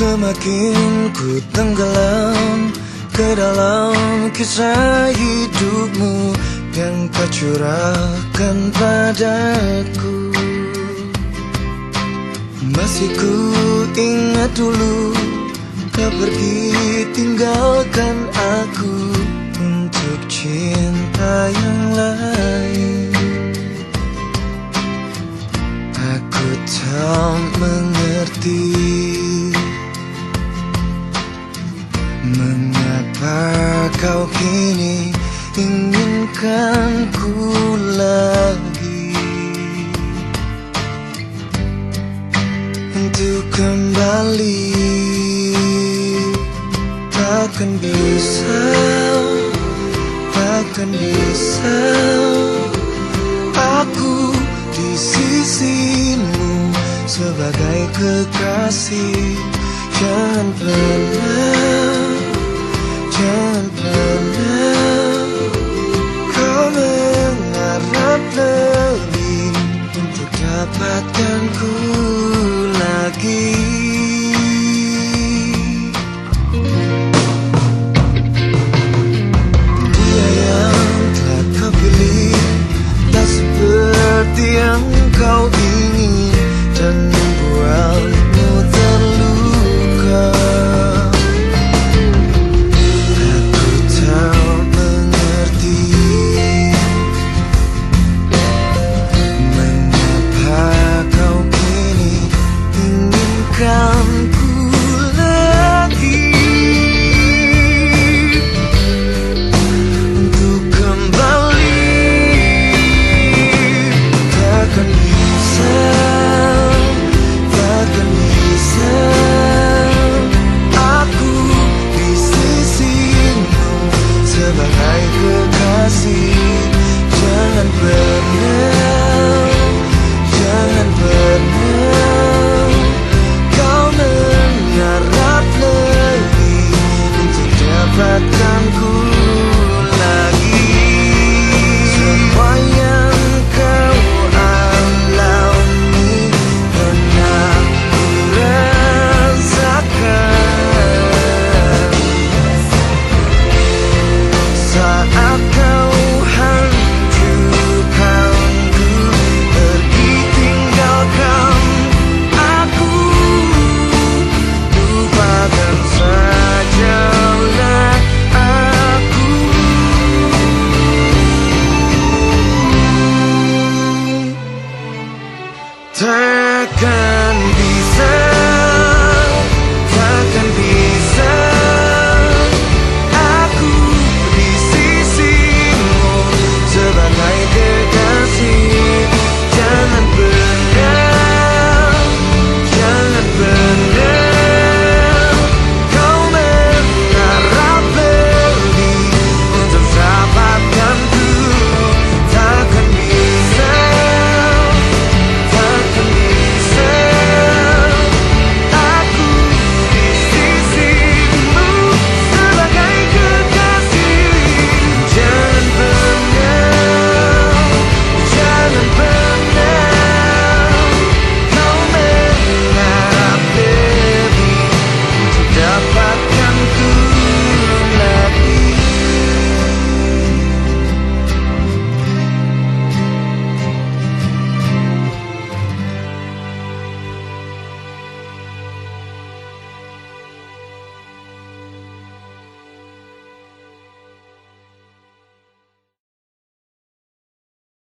Semakin ku tenggelam ke dalam kisah hidupmu yang kau curahkan padaku. Masih ku ingat dulu kau pergi tinggalkan aku untuk cinta yang lain. Aku tak mengerti Mengapa kau kini inginkan ku lagi? Untuk kembali Takkan bisa Takkan bisa Aku di sisimu Sebagai kekasih Jangan pernah dapatkanku Second.